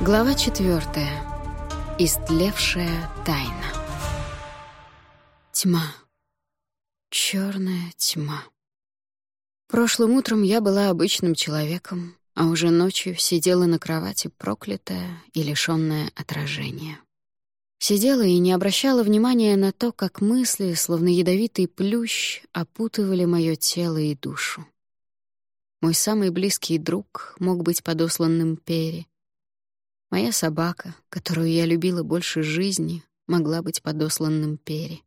Глава четвертая. Истлевшая тайна. Тьма. Черная тьма. Прошлым утром я была обычным человеком, а уже ночью сидела на кровати проклятая и лишённая отражения. Сидела и не обращала внимания на то, как мысли, словно ядовитый плющ, опутывали моё тело и душу. Мой самый близкий друг мог быть подосланным Перри, Моя собака, которую я любила больше жизни, могла быть подосланным Пери.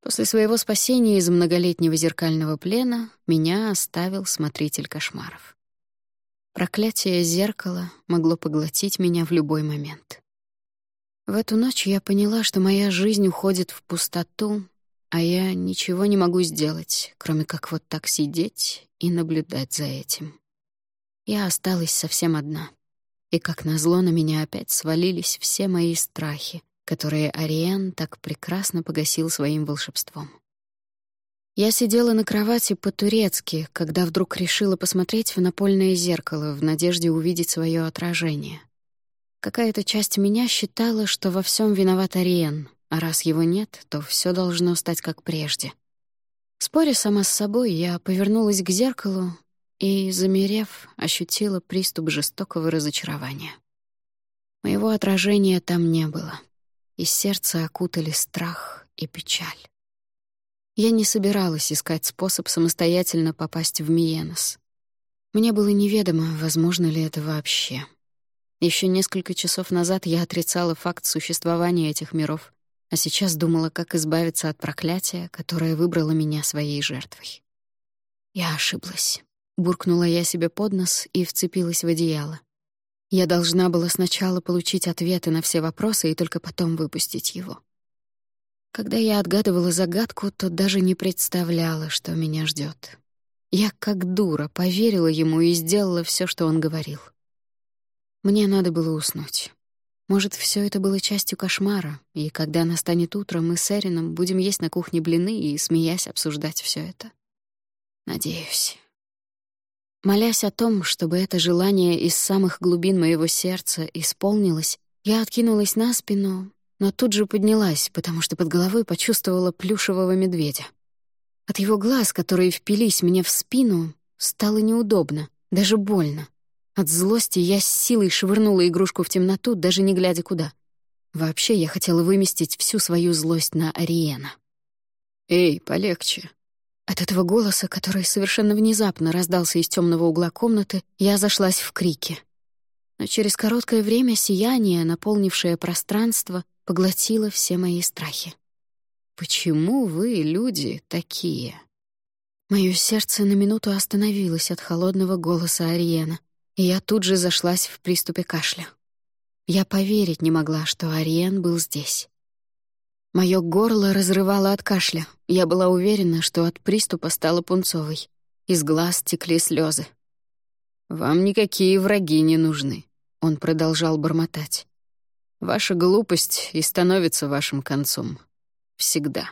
После своего спасения из многолетнего зеркального плена меня оставил смотритель кошмаров. Проклятие зеркала могло поглотить меня в любой момент. В эту ночь я поняла, что моя жизнь уходит в пустоту, а я ничего не могу сделать, кроме как вот так сидеть и наблюдать за этим. Я осталась совсем одна — и как назло на меня опять свалились все мои страхи, которые Ариен так прекрасно погасил своим волшебством. Я сидела на кровати по-турецки, когда вдруг решила посмотреть в напольное зеркало в надежде увидеть свое отражение. Какая-то часть меня считала, что во всем виноват Ариен, а раз его нет, то все должно стать как прежде. Споря сама с собой, я повернулась к зеркалу и, замерев, ощутила приступ жестокого разочарования. Моего отражения там не было, и сердце окутали страх и печаль. Я не собиралась искать способ самостоятельно попасть в Миенос. Мне было неведомо, возможно ли это вообще. Еще несколько часов назад я отрицала факт существования этих миров, а сейчас думала, как избавиться от проклятия, которое выбрало меня своей жертвой. Я ошиблась. Буркнула я себе под нос и вцепилась в одеяло. Я должна была сначала получить ответы на все вопросы и только потом выпустить его. Когда я отгадывала загадку, то даже не представляла, что меня ждет. Я, как дура, поверила ему и сделала все, что он говорил. Мне надо было уснуть. Может, все это было частью кошмара, и когда настанет утро, мы с Эрином будем есть на кухне блины и, смеясь, обсуждать все это. Надеюсь. Молясь о том, чтобы это желание из самых глубин моего сердца исполнилось, я откинулась на спину, но тут же поднялась, потому что под головой почувствовала плюшевого медведя. От его глаз, которые впились мне в спину, стало неудобно, даже больно. От злости я с силой швырнула игрушку в темноту, даже не глядя куда. Вообще, я хотела выместить всю свою злость на Ариена. «Эй, полегче», от этого голоса, который совершенно внезапно раздался из темного угла комнаты, я зашлась в крике. Но через короткое время сияние, наполнившее пространство, поглотило все мои страхи. «Почему вы, люди, такие?» Моё сердце на минуту остановилось от холодного голоса Ариена, и я тут же зашлась в приступе кашля. Я поверить не могла, что Ариен был здесь. Моё горло разрывало от кашля. Я была уверена, что от приступа стала пунцовой. Из глаз текли слезы. «Вам никакие враги не нужны», — он продолжал бормотать. «Ваша глупость и становится вашим концом. Всегда».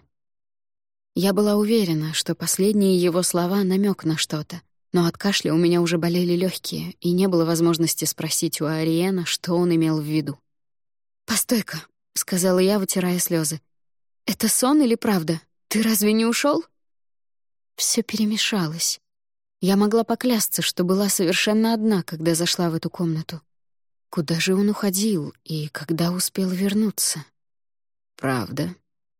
Я была уверена, что последние его слова — намек на что-то, но от кашля у меня уже болели легкие, и не было возможности спросить у Ариена, что он имел в виду. «Постой-ка», — сказала я, вытирая слезы. «Это сон или правда? Ты разве не ушел? Все перемешалось. Я могла поклясться, что была совершенно одна, когда зашла в эту комнату. Куда же он уходил и когда успел вернуться? «Правда?»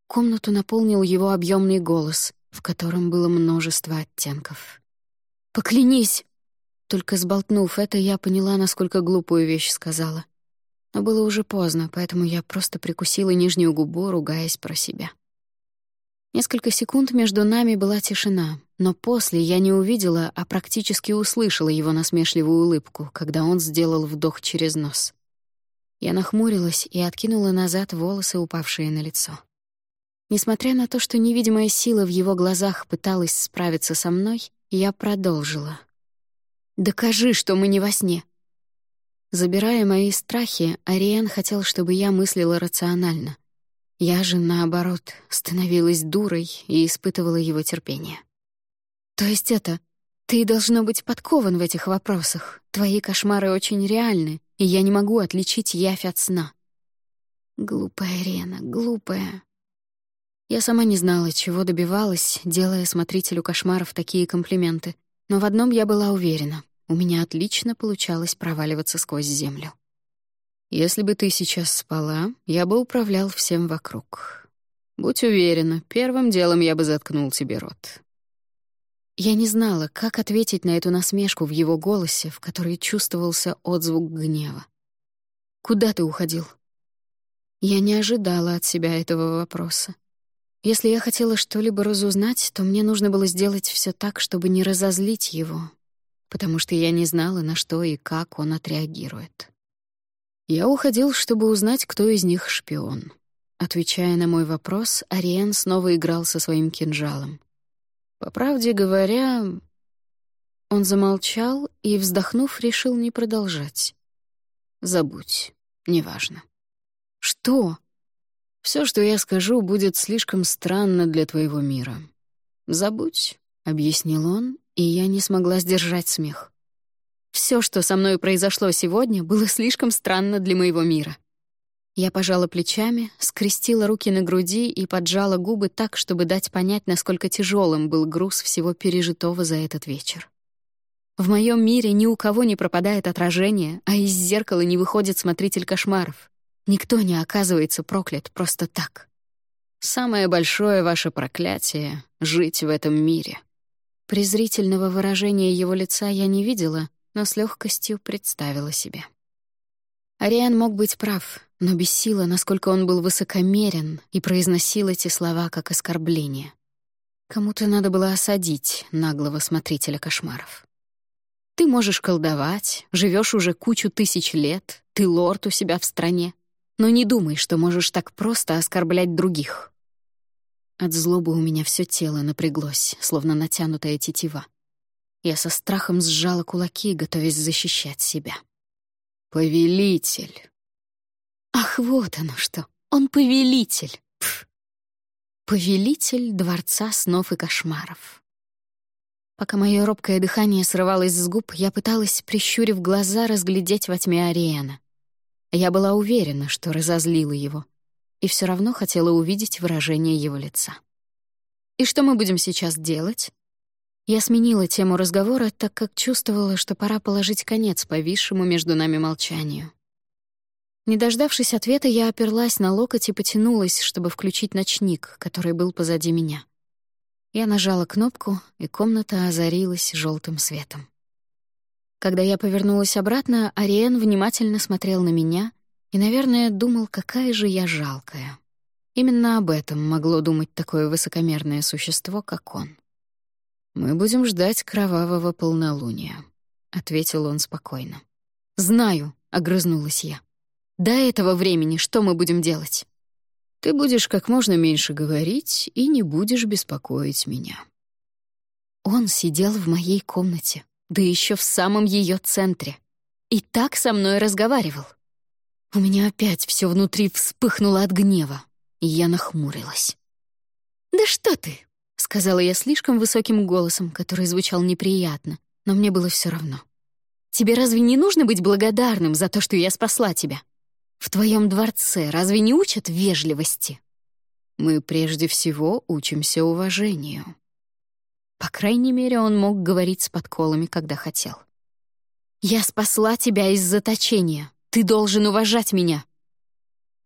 Комнату наполнил его объемный голос, в котором было множество оттенков. «Поклянись!» Только сболтнув это, я поняла, насколько глупую вещь сказала. Но было уже поздно, поэтому я просто прикусила нижнюю губу, ругаясь про себя. Несколько секунд между нами была тишина, но после я не увидела, а практически услышала его насмешливую улыбку, когда он сделал вдох через нос. Я нахмурилась и откинула назад волосы, упавшие на лицо. Несмотря на то, что невидимая сила в его глазах пыталась справиться со мной, я продолжила. «Докажи, что мы не во сне. Забирая мои страхи, Ариен хотел, чтобы я мыслила рационально. Я же, наоборот, становилась дурой и испытывала его терпение. «То есть это... Ты должно быть подкован в этих вопросах. Твои кошмары очень реальны, и я не могу отличить явь от сна. Глупая Рена, глупая. Я сама не знала, чего добивалась, делая смотрителю кошмаров такие комплименты, но в одном я была уверена — у меня отлично получалось проваливаться сквозь землю. Если бы ты сейчас спала, я бы управлял всем вокруг. Будь уверена, первым делом я бы заткнул тебе рот. Я не знала, как ответить на эту насмешку в его голосе, в которой чувствовался отзвук гнева. «Куда ты уходил?» Я не ожидала от себя этого вопроса. Если я хотела что-либо разузнать, то мне нужно было сделать все так, чтобы не разозлить его, потому что я не знала, на что и как он отреагирует. Я уходил, чтобы узнать, кто из них шпион. Отвечая на мой вопрос, Ариен снова играл со своим кинжалом. По правде говоря, он замолчал и, вздохнув, решил не продолжать. «Забудь, неважно». «Что?» Все, что я скажу, будет слишком странно для твоего мира. Забудь, объяснил он, и я не смогла сдержать смех. Все, что со мной произошло сегодня, было слишком странно для моего мира. Я пожала плечами, скрестила руки на груди и поджала губы так, чтобы дать понять, насколько тяжелым был груз всего пережитого за этот вечер. В моем мире ни у кого не пропадает отражение, а из зеркала не выходит смотритель кошмаров. Никто не оказывается проклят просто так. Самое большое ваше проклятие — жить в этом мире. Презрительного выражения его лица я не видела, но с легкостью представила себе. Ариан мог быть прав, но бессило, насколько он был высокомерен и произносил эти слова как оскорбление. Кому-то надо было осадить наглого смотрителя кошмаров. Ты можешь колдовать, живешь уже кучу тысяч лет, ты лорд у себя в стране, но не думай, что можешь так просто оскорблять других. От злобы у меня все тело напряглось, словно натянутая тетива. Я со страхом сжала кулаки, готовясь защищать себя. «Повелитель!» Ах, вот оно что! Он повелитель! Пф. Повелитель дворца снов и кошмаров. Пока мое робкое дыхание срывалось с губ, я пыталась, прищурив глаза, разглядеть во тьме Ариэна. Я была уверена, что разозлила его, и все равно хотела увидеть выражение его лица. «И что мы будем сейчас делать?» Я сменила тему разговора, так как чувствовала, что пора положить конец повисшему между нами молчанию. Не дождавшись ответа, я оперлась на локоть и потянулась, чтобы включить ночник, который был позади меня. Я нажала кнопку, и комната озарилась желтым светом. Когда я повернулась обратно, Ариен внимательно смотрел на меня и, наверное, думал, какая же я жалкая. Именно об этом могло думать такое высокомерное существо, как он. «Мы будем ждать кровавого полнолуния», — ответил он спокойно. «Знаю», — огрызнулась я. «До этого времени что мы будем делать?» «Ты будешь как можно меньше говорить и не будешь беспокоить меня». Он сидел в моей комнате, да еще в самом ее центре. И так со мной разговаривал. У меня опять все внутри вспыхнуло от гнева, и я нахмурилась. «Да что ты!» — сказала я слишком высоким голосом, который звучал неприятно, но мне было все равно. «Тебе разве не нужно быть благодарным за то, что я спасла тебя? В твоем дворце разве не учат вежливости?» «Мы прежде всего учимся уважению», по крайней мере, он мог говорить с подколами, когда хотел. «Я спасла тебя из заточения. Ты должен уважать меня.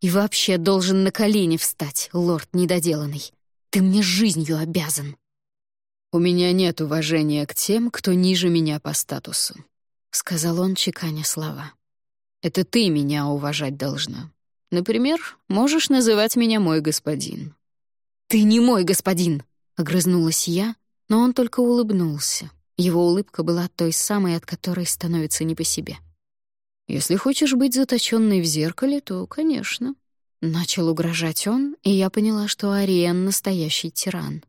И вообще должен на колени встать, лорд недоделанный. Ты мне жизнью обязан». «У меня нет уважения к тем, кто ниже меня по статусу», — сказал он, чеканя слова. «Это ты меня уважать должна. Например, можешь называть меня мой господин». «Ты не мой господин», — огрызнулась я, но он только улыбнулся. Его улыбка была той самой, от которой становится не по себе. «Если хочешь быть заточенной в зеркале, то, конечно». Начал угрожать он, и я поняла, что Ариен — настоящий тиран.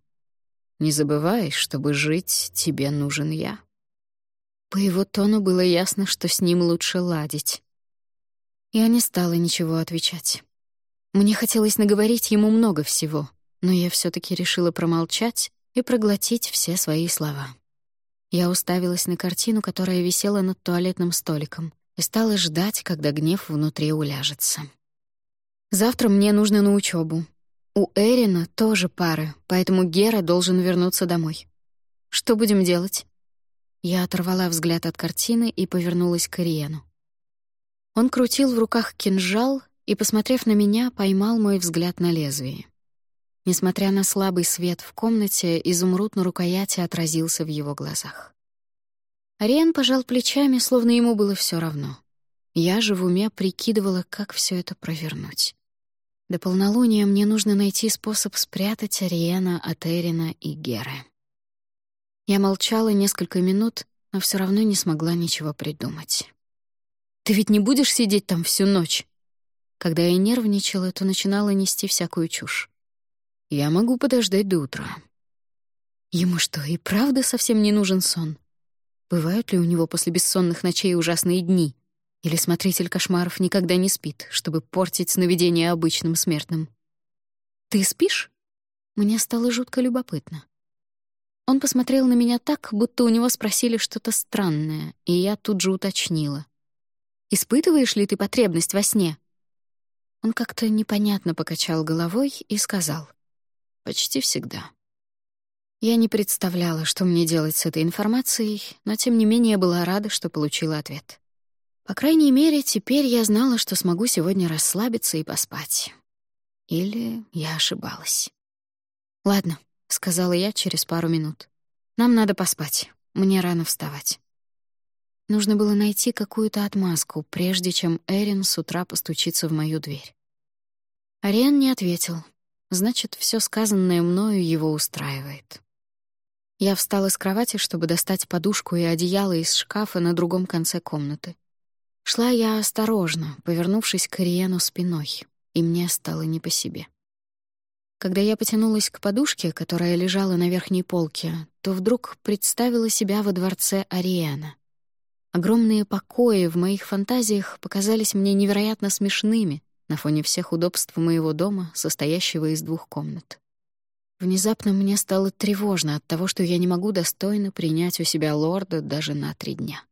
«Не забывай, чтобы жить, тебе нужен я». По его тону было ясно, что с ним лучше ладить. Я не стала ничего отвечать. Мне хотелось наговорить ему много всего, но я все таки решила промолчать и проглотить все свои слова. Я уставилась на картину, которая висела над туалетным столиком, и стала ждать, когда гнев внутри уляжется. Завтра мне нужно на учебу. У Эрина тоже пары, поэтому Гера должен вернуться домой. Что будем делать? Я оторвала взгляд от картины и повернулась к Ириену. Он крутил в руках кинжал и, посмотрев на меня, поймал мой взгляд на лезвие. Несмотря на слабый свет в комнате, изумруд на рукояти отразился в его глазах. Ариен пожал плечами, словно ему было все равно. Я же в уме прикидывала, как все это провернуть. До полнолуния мне нужно найти способ спрятать Ариена от Эрина и Геры. Я молчала несколько минут, но все равно не смогла ничего придумать. «Ты ведь не будешь сидеть там всю ночь?» Когда я нервничала, то начинала нести всякую чушь. Я могу подождать до утра. Ему что, и правда совсем не нужен сон? Бывают ли у него после бессонных ночей ужасные дни? Или смотритель кошмаров никогда не спит, чтобы портить сновидения обычным смертным? «Ты спишь?» Мне стало жутко любопытно. Он посмотрел на меня так, будто у него спросили что-то странное, и я тут же уточнила. «Испытываешь ли ты потребность во сне?» Он как-то непонятно покачал головой и сказал — Почти всегда. Я не представляла, что мне делать с этой информацией, но тем не менее была рада, что получила ответ. По крайней мере, теперь я знала, что смогу сегодня расслабиться и поспать. Или я ошибалась. «Ладно», — сказала я через пару минут. «Нам надо поспать. Мне рано вставать». Нужно было найти какую-то отмазку, прежде чем Эрин с утра постучится в мою дверь. Ариан не ответил, Значит, все сказанное мною его устраивает. Я встала с кровати, чтобы достать подушку и одеяло из шкафа на другом конце комнаты. Шла я осторожно, повернувшись к Ириену спиной, и мне стало не по себе. Когда я потянулась к подушке, которая лежала на верхней полке, то вдруг представила себя во дворце Ариена. Огромные покои в моих фантазиях показались мне невероятно смешными, на фоне всех удобств моего дома, состоящего из двух комнат. Внезапно мне стало тревожно от того, что я не могу достойно принять у себя лорда даже на три дня.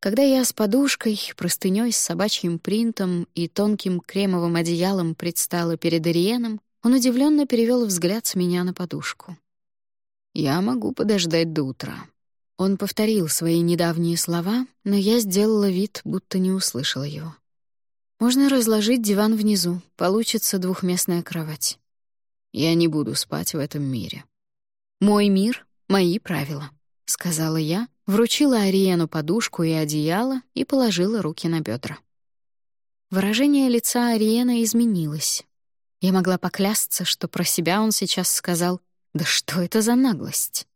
Когда я с подушкой, простынёй с собачьим принтом и тонким кремовым одеялом предстала перед Ириеном, он удивленно перевел взгляд с меня на подушку. «Я могу подождать до утра». Он повторил свои недавние слова, но я сделала вид, будто не услышала его. Можно разложить диван внизу, получится двухместная кровать. Я не буду спать в этом мире. Мой мир — мои правила, — сказала я, вручила Ариену подушку и одеяло и положила руки на бедра. Выражение лица Ариена изменилось. Я могла поклясться, что про себя он сейчас сказал «Да что это за наглость?»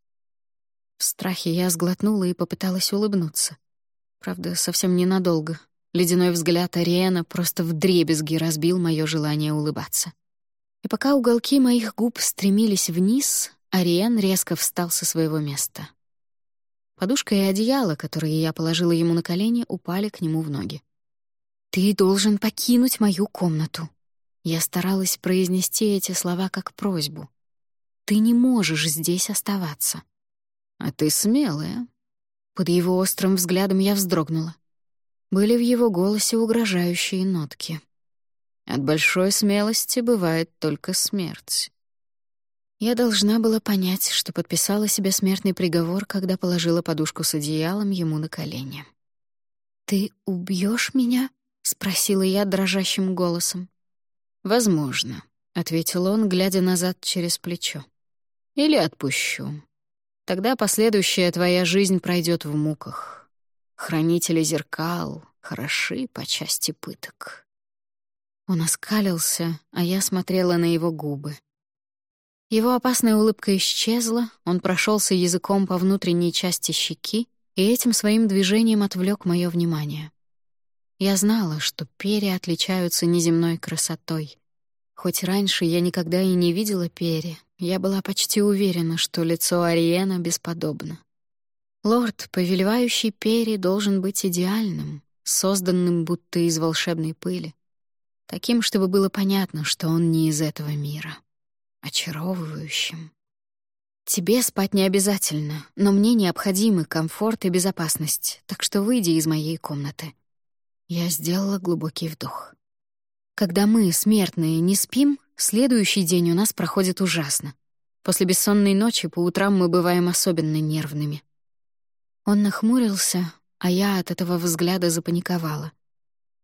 В страхе я сглотнула и попыталась улыбнуться. Правда, совсем ненадолго, Ледяной взгляд Ариэна просто вдребезги разбил мое желание улыбаться. И пока уголки моих губ стремились вниз, Ариен резко встал со своего места. Подушка и одеяло, которые я положила ему на колени, упали к нему в ноги. «Ты должен покинуть мою комнату». Я старалась произнести эти слова как просьбу. «Ты не можешь здесь оставаться». «А ты смелая». Под его острым взглядом я вздрогнула. Были в его голосе угрожающие нотки. От большой смелости бывает только смерть. Я должна была понять, что подписала себе смертный приговор, когда положила подушку с одеялом ему на колени. «Ты убьешь меня?» — спросила я дрожащим голосом. «Возможно», — ответил он, глядя назад через плечо. «Или отпущу. Тогда последующая твоя жизнь пройдет в муках. Хранители зеркал хороши по части пыток. Он оскалился, а я смотрела на его губы. Его опасная улыбка исчезла, он прошелся языком по внутренней части щеки и этим своим движением отвлек мое внимание. Я знала, что перья отличаются неземной красотой. Хоть раньше я никогда и не видела перья, я была почти уверена, что лицо Ариена бесподобно. Лорд, повелевающий Пери, должен быть идеальным, созданным будто из волшебной пыли. Таким, чтобы было понятно, что он не из этого мира. Очаровывающим. «Тебе спать не обязательно, но мне необходимы комфорт и безопасность, так что выйди из моей комнаты». Я сделала глубокий вдох. Когда мы, смертные, не спим, следующий день у нас проходит ужасно. После бессонной ночи по утрам мы бываем особенно нервными. Он нахмурился, а я от этого взгляда запаниковала.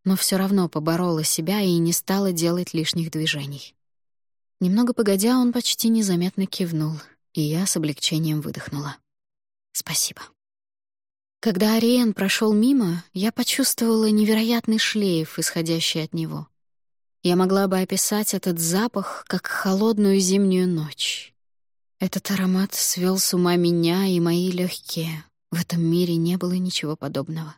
Но все равно поборола себя и не стала делать лишних движений. Немного погодя, он почти незаметно кивнул, и я с облегчением выдохнула. «Спасибо». Когда Ариен прошел мимо, я почувствовала невероятный шлейф, исходящий от него. Я могла бы описать этот запах как холодную зимнюю ночь. Этот аромат свел с ума меня и мои легкие. В этом мире не было ничего подобного.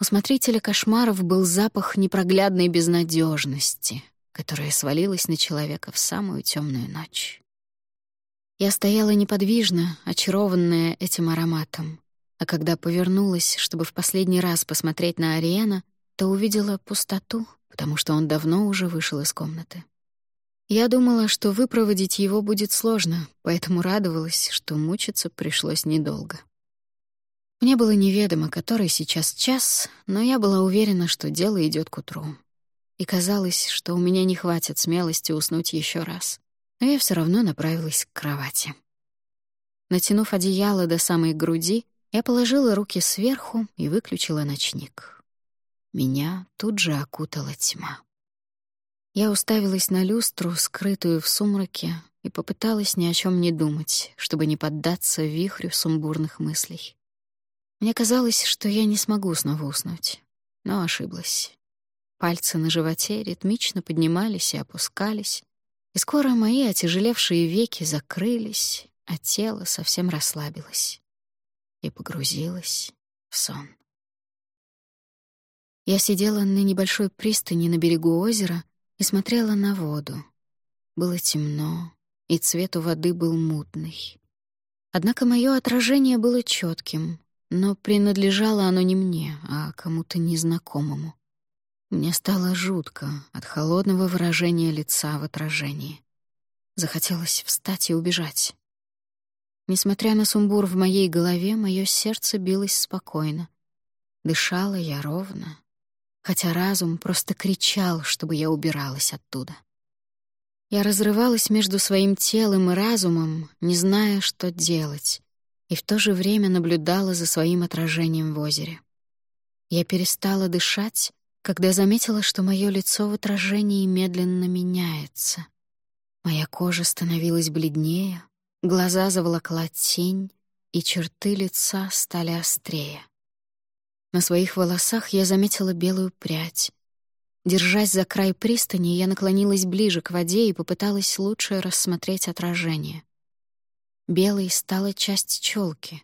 У смотрителя кошмаров был запах непроглядной безнадежности, которая свалилась на человека в самую темную ночь. Я стояла неподвижно, очарованная этим ароматом, а когда повернулась, чтобы в последний раз посмотреть на Ариэна, то увидела пустоту, потому что он давно уже вышел из комнаты. Я думала, что выпроводить его будет сложно, поэтому радовалась, что мучиться пришлось недолго. Мне было неведомо, который сейчас час, но я была уверена, что дело идет к утру. И казалось, что у меня не хватит смелости уснуть еще раз. Но я все равно направилась к кровати. Натянув одеяло до самой груди, я положила руки сверху и выключила ночник. Меня тут же окутала тьма. Я уставилась на люстру, скрытую в сумраке, и попыталась ни о чем не думать, чтобы не поддаться вихрю сумбурных мыслей. Мне казалось, что я не смогу снова уснуть, но ошиблась. Пальцы на животе ритмично поднимались и опускались, и скоро мои отяжелевшие веки закрылись, а тело совсем расслабилось и погрузилось в сон. Я сидела на небольшой пристани на берегу озера и смотрела на воду. Было темно, и цвет у воды был мутный. Однако мое отражение было четким, но принадлежало оно не мне, а кому-то незнакомому. Мне стало жутко от холодного выражения лица в отражении. Захотелось встать и убежать. Несмотря на сумбур в моей голове, мое сердце билось спокойно. Дышала я ровно, хотя разум просто кричал, чтобы я убиралась оттуда. Я разрывалась между своим телом и разумом, не зная, что делать, и в то же время наблюдала за своим отражением в озере. Я перестала дышать, когда заметила, что мое лицо в отражении медленно меняется. Моя кожа становилась бледнее, глаза заволокла тень, и черты лица стали острее. На своих волосах я заметила белую прядь. Держась за край пристани, я наклонилась ближе к воде и попыталась лучше рассмотреть отражение. Белой стала часть челки.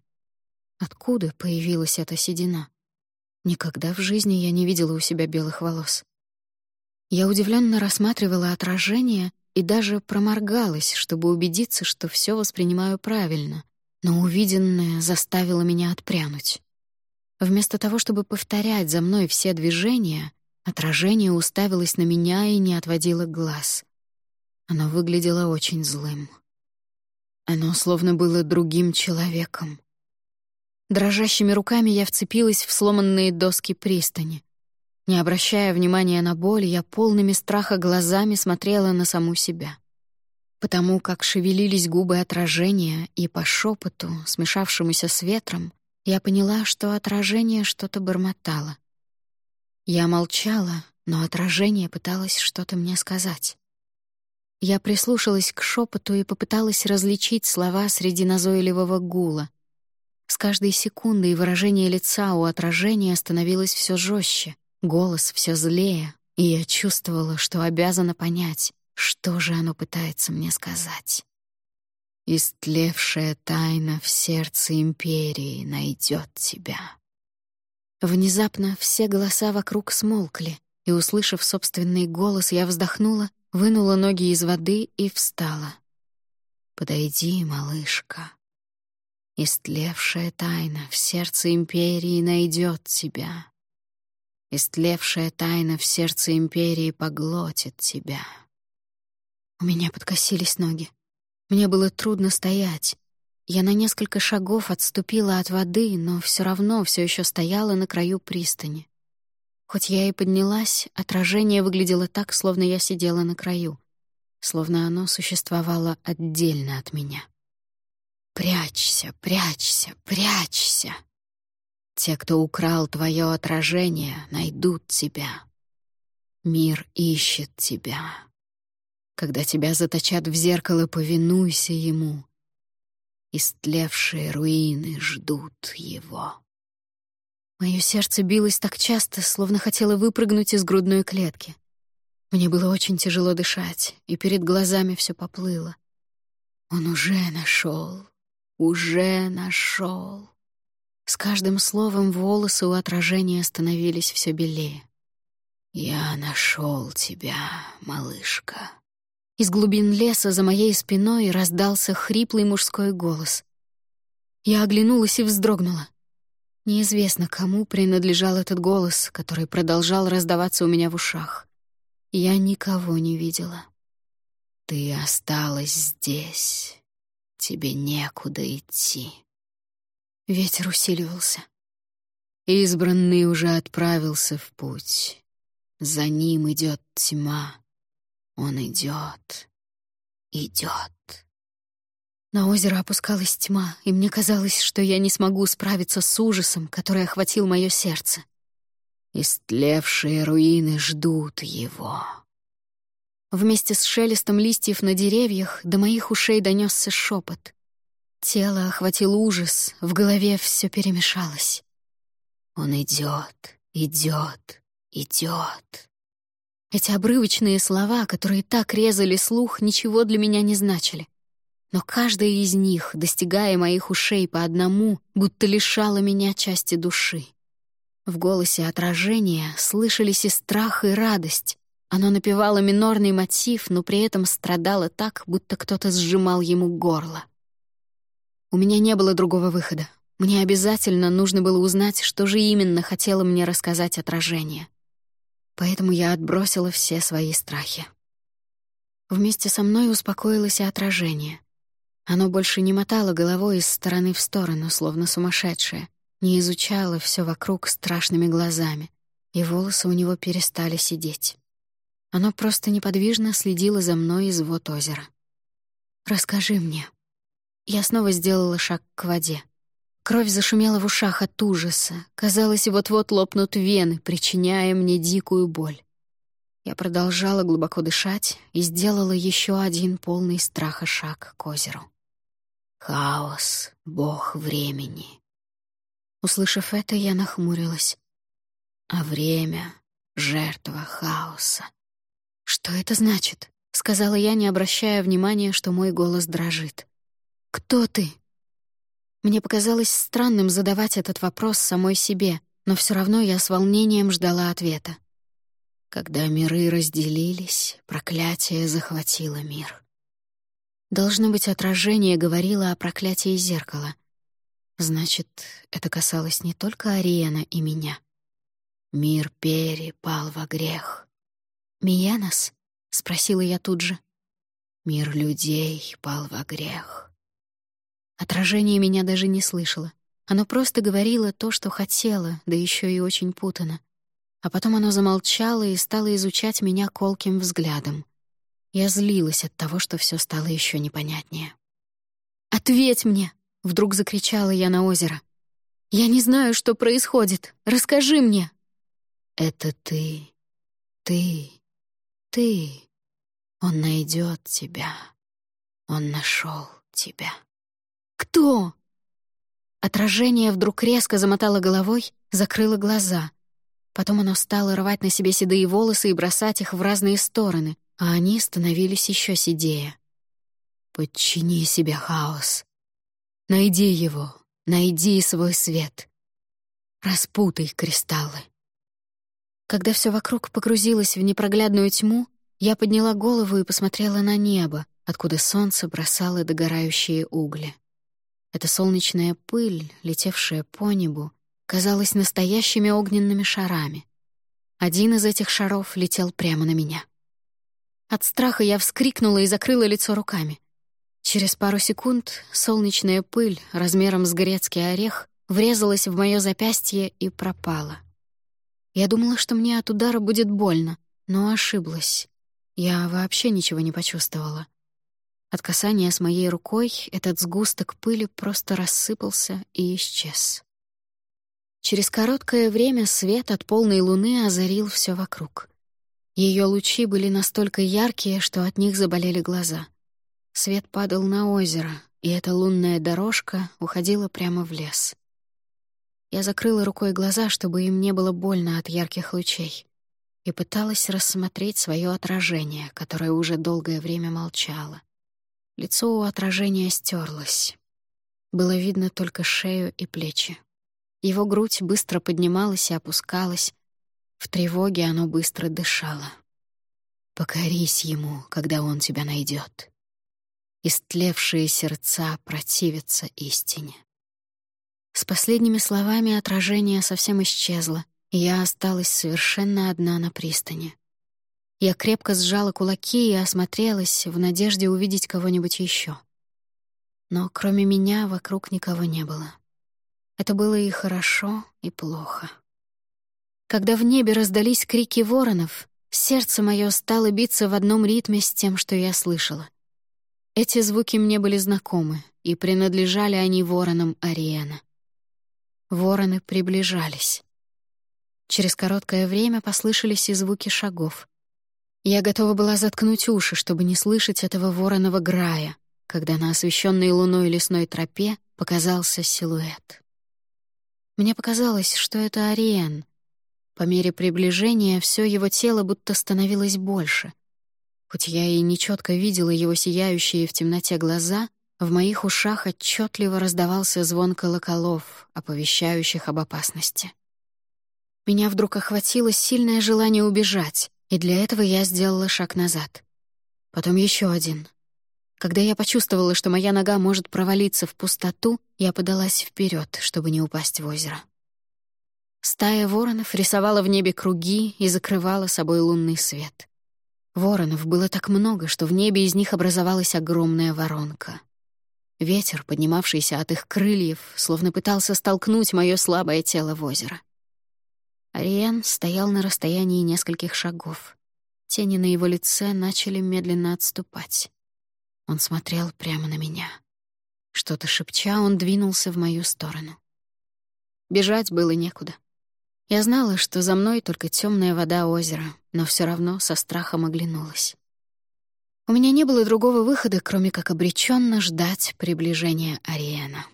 Откуда появилась эта седина? Никогда в жизни я не видела у себя белых волос. Я удивленно рассматривала отражение и даже проморгалась, чтобы убедиться, что все воспринимаю правильно, но увиденное заставило меня отпрянуть. Вместо того, чтобы повторять за мной все движения, отражение уставилось на меня и не отводило глаз. Оно выглядело очень злым. Оно словно было другим человеком. Дрожащими руками я вцепилась в сломанные доски пристани. Не обращая внимания на боль, я полными страха глазами смотрела на саму себя. Потому как шевелились губы отражения, и по шепоту, смешавшемуся с ветром, я поняла, что отражение что-то бормотало. Я молчала, но отражение пыталось что-то мне сказать. Я прислушалась к шепоту и попыталась различить слова среди назойливого гула. С каждой секундой выражение лица у отражения становилось все жестче, голос все злее, и я чувствовала, что обязана понять, что же оно пытается мне сказать. Истлевшая тайна в сердце империи найдет тебя. Внезапно все голоса вокруг смолкли, и, услышав собственный голос, я вздохнула, вынула ноги из воды и встала. «Подойди, малышка. Истлевшая тайна в сердце империи найдет тебя. Истлевшая тайна в сердце империи поглотит тебя». У меня подкосились ноги. Мне было трудно стоять. Я на несколько шагов отступила от воды, но все равно все еще стояла на краю пристани. Хоть я и поднялась, отражение выглядело так, словно я сидела на краю, словно оно существовало отдельно от меня. «Прячься, прячься, прячься!» Те, кто украл твое отражение, найдут тебя. Мир ищет тебя. Когда тебя заточат в зеркало, повинуйся ему. Истлевшие руины ждут его. Мое сердце билось так часто, словно хотело выпрыгнуть из грудной клетки. Мне было очень тяжело дышать, и перед глазами все поплыло. Он уже нашел, уже нашел. С каждым словом волосы у отражения становились все белее. «Я нашел тебя, малышка». Из глубин леса за моей спиной раздался хриплый мужской голос. Я оглянулась и вздрогнула. Неизвестно, кому принадлежал этот голос, который продолжал раздаваться у меня в ушах. Я никого не видела. «Ты осталась здесь. Тебе некуда идти». Ветер усиливался. Избранный уже отправился в путь. За ним идет тьма. Он идет, идет. На озеро опускалась тьма, и мне казалось, что я не смогу справиться с ужасом, который охватил мое сердце. Истлевшие руины ждут его. Вместе с шелестом листьев на деревьях до моих ушей донесся шепот. Тело охватил ужас, в голове все перемешалось. Он идет, идет, идет. Эти обрывочные слова, которые так резали слух, ничего для меня не значили. Но каждая из них, достигая моих ушей по одному, будто лишала меня части души. В голосе отражения слышались и страх, и радость. Оно напевало минорный мотив, но при этом страдало так, будто кто-то сжимал ему горло. У меня не было другого выхода. Мне обязательно нужно было узнать, что же именно хотело мне рассказать отражение. Поэтому я отбросила все свои страхи. Вместе со мной успокоилось и отражение. Оно больше не мотало головой из стороны в сторону, словно сумасшедшее, не изучало все вокруг страшными глазами, и волосы у него перестали сидеть. Оно просто неподвижно следило за мной из вод озера. «Расскажи мне», я снова сделала шаг к воде. Кровь зашумела в ушах от ужаса. Казалось, вот-вот лопнут вены, причиняя мне дикую боль. Я продолжала глубоко дышать и сделала еще один полный страха шаг к озеру. Хаос, бог времени. Услышав это, я нахмурилась. А время — жертва хаоса. «Что это значит?» — сказала я, не обращая внимания, что мой голос дрожит. «Кто ты?» Мне показалось странным задавать этот вопрос самой себе, но все равно я с волнением ждала ответа. Когда миры разделились, проклятие захватило мир. Должно быть, отражение говорило о проклятии зеркала. Значит, это касалось не только Ариена и меня. Мир перепал во грех. «Миянос?» — спросила я тут же. Мир людей пал во грех. Отражение меня даже не слышало. Оно просто говорило то, что хотело, да еще и очень путано. А потом оно замолчало и стало изучать меня колким взглядом. Я злилась от того, что все стало еще непонятнее. «Ответь мне!» — вдруг закричала я на озеро. «Я не знаю, что происходит. Расскажи мне!» «Это ты, ты, ты. Он найдет тебя. Он нашел тебя». «Кто?» Отражение вдруг резко замотало головой, закрыло глаза. Потом оно стало рвать на себе седые волосы и бросать их в разные стороны, а они становились еще седее. «Подчини себе хаос. Найди его, найди свой свет. Распутай кристаллы». Когда все вокруг погрузилось в непроглядную тьму, я подняла голову и посмотрела на небо, откуда солнце бросало догорающие угли. Эта солнечная пыль, летевшая по небу, казалась настоящими огненными шарами. Один из этих шаров летел прямо на меня. От страха я вскрикнула и закрыла лицо руками. Через пару секунд солнечная пыль размером с грецкий орех врезалась в моё запястье и пропала. Я думала, что мне от удара будет больно, но ошиблась. Я вообще ничего не почувствовала. От касания с моей рукой этот сгусток пыли просто рассыпался и исчез. Через короткое время свет от полной луны озарил все вокруг. Ее лучи были настолько яркие, что от них заболели глаза. Свет падал на озеро, и эта лунная дорожка уходила прямо в лес. Я закрыла рукой глаза, чтобы им не было больно от ярких лучей, и пыталась рассмотреть свое отражение, которое уже долгое время молчало. Лицо у отражения стерлось. Было видно только шею и плечи. Его грудь быстро поднималась и опускалась. В тревоге оно быстро дышало. «Покорись ему, когда он тебя найдет. Истлевшие сердца противятся истине». С последними словами отражение совсем исчезло, и я осталась совершенно одна на пристани. Я крепко сжала кулаки и осмотрелась в надежде увидеть кого-нибудь еще. Но кроме меня вокруг никого не было. Это было и хорошо, и плохо. Когда в небе раздались крики воронов, сердце мое стало биться в одном ритме с тем, что я слышала. Эти звуки мне были знакомы, и принадлежали они воронам Ариэна. Вороны приближались. Через короткое время послышались и звуки шагов. Я готова была заткнуть уши, чтобы не слышать этого вороного грая, когда на освещенной луной лесной тропе показался силуэт. Мне показалось, что это Ариен. По мере приближения все его тело будто становилось больше. Хоть я и нечетко видела его сияющие в темноте глаза, в моих ушах отчетливо раздавался звон колоколов, оповещающих об опасности. Меня вдруг охватило сильное желание убежать, и для этого я сделала шаг назад. Потом еще один, когда я почувствовала, что моя нога может провалиться в пустоту, я подалась вперед, чтобы не упасть в озеро. Стая воронов рисовала в небе круги и закрывала собой лунный свет. Воронов было так много, что в небе из них образовалась огромная воронка. Ветер, поднимавшийся от их крыльев, словно пытался столкнуть мое слабое тело в озеро. Ариен стоял на расстоянии нескольких шагов. Тени на его лице начали медленно отступать. Он смотрел прямо на меня. Что-то шепча, он двинулся в мою сторону. Бежать было некуда. Я знала, что за мной только темная вода озера, но все равно со страхом оглянулась. У меня не было другого выхода, кроме как обреченно ждать приближения Ариэна.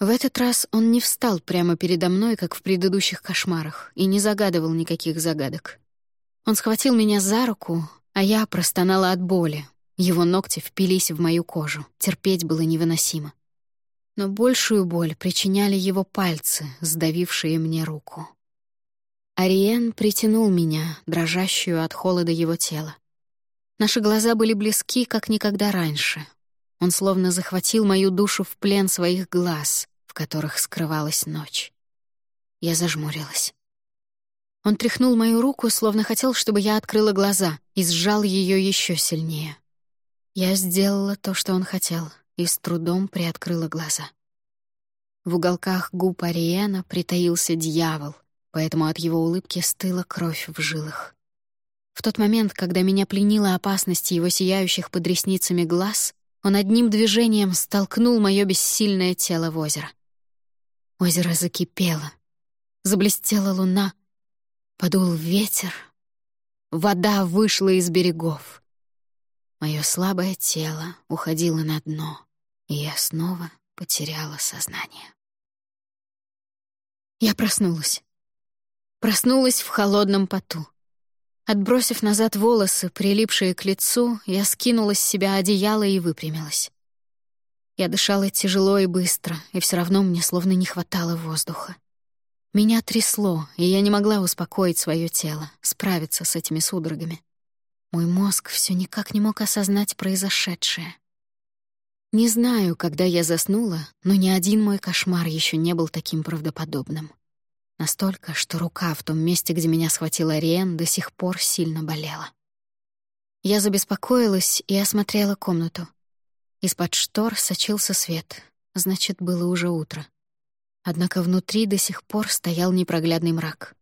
В этот раз он не встал прямо передо мной, как в предыдущих кошмарах, и не загадывал никаких загадок. Он схватил меня за руку, а я простонала от боли, его ногти впились в мою кожу, терпеть было невыносимо. Но большую боль причиняли его пальцы, сдавившие мне руку. Ариен притянул меня, дрожащую от холода его тела. Наши глаза были близки, как никогда раньше. Он словно захватил мою душу в плен своих глаз, в которых скрывалась ночь. Я зажмурилась. Он тряхнул мою руку, словно хотел, чтобы я открыла глаза, и сжал ее еще сильнее. Я сделала то, что он хотел, и с трудом приоткрыла глаза. В уголках губ Ариэна притаился дьявол, поэтому от его улыбки стыла кровь в жилах. В тот момент, когда меня пленила опасность его сияющих под ресницами глаз, он одним движением столкнул мое бессильное тело в озеро. Озеро закипело. Заблестела луна. Подул ветер. Вода вышла из берегов. Мое слабое тело уходило на дно, и я снова потеряла сознание. Я проснулась. Проснулась в холодном поту. Отбросив назад волосы, прилипшие к лицу, я скинула с себя одеяло и выпрямилась. Я дышала тяжело и быстро, и все равно мне словно не хватало воздуха. Меня трясло, и я не могла успокоить свое тело, справиться с этими судорогами. Мой мозг все никак не мог осознать произошедшее. Не знаю, когда я заснула, но ни один мой кошмар еще не был таким правдоподобным. Настолько, что рука в том месте, где меня схватила Риен, до сих пор сильно болела. Я забеспокоилась и осмотрела комнату. Из-под штор сочился свет, значит, было уже утро. Однако внутри до сих пор стоял непроглядный мрак.